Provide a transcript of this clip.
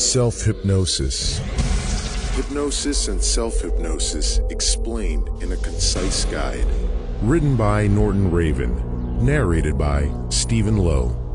Self hypnosis. Hypnosis and self hypnosis explained in a concise guide. Written by Norton Raven. Narrated by Stephen Lowe.